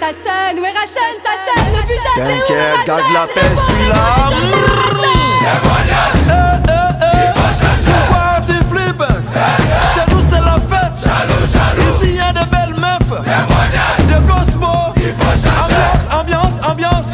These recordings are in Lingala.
ça sonne, ouais, Rassen, ça sonne, le putain, c'est où T'inquiète, garde la paix, Il suis là. Pourquoi tu flippes Chez nous, c'est la fête. Jaloux, jaloux. Ici, y a des belles meufs. De Cosmo. Ambiance, ambiance, ambiance.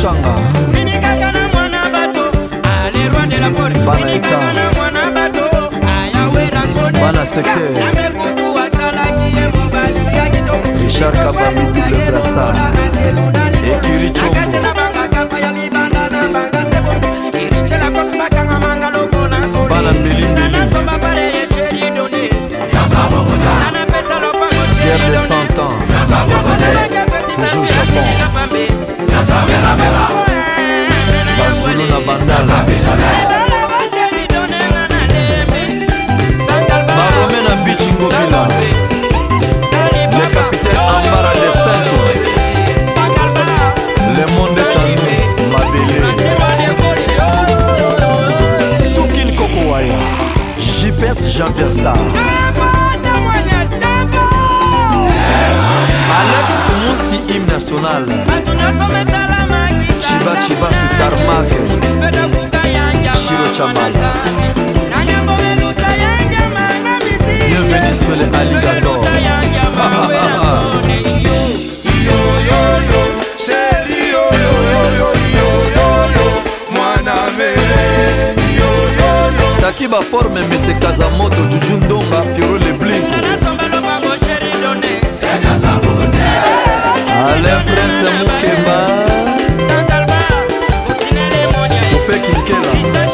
kushanga bana secteur richard kabamu le brassard ecurichombo la forme mese kazamoto juju ndonga pioro leblinko alain prince mukemba ope kinkela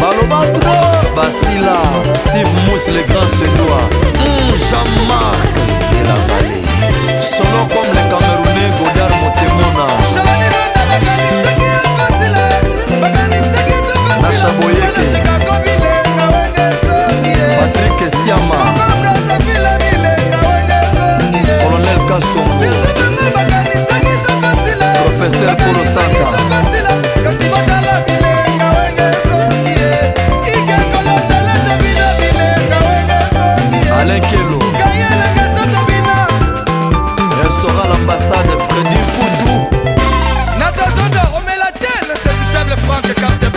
tornado basila steve mous le grand sedoa mm, jean-marc boyekepatrik siama colonel kasongo professeur korosaka Alain Kelo Restaurant l'ambassade Freddy Poutou Notre zone, on met la telle, saisissable Franck Carter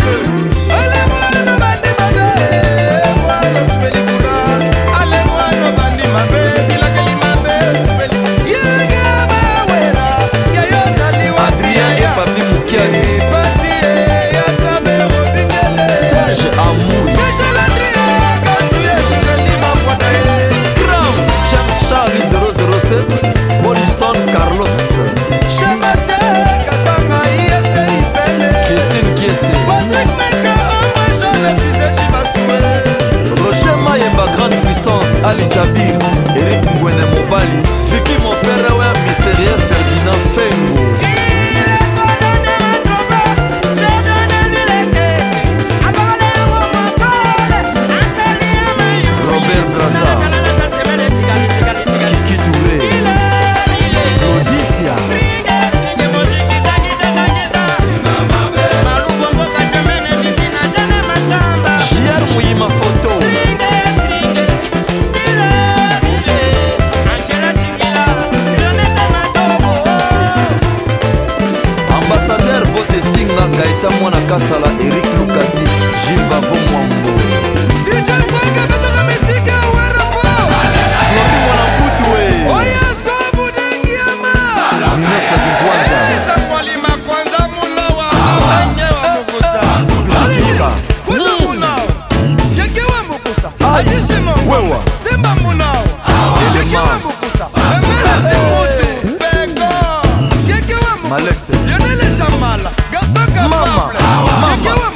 some Mama. Mama.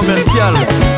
comercial.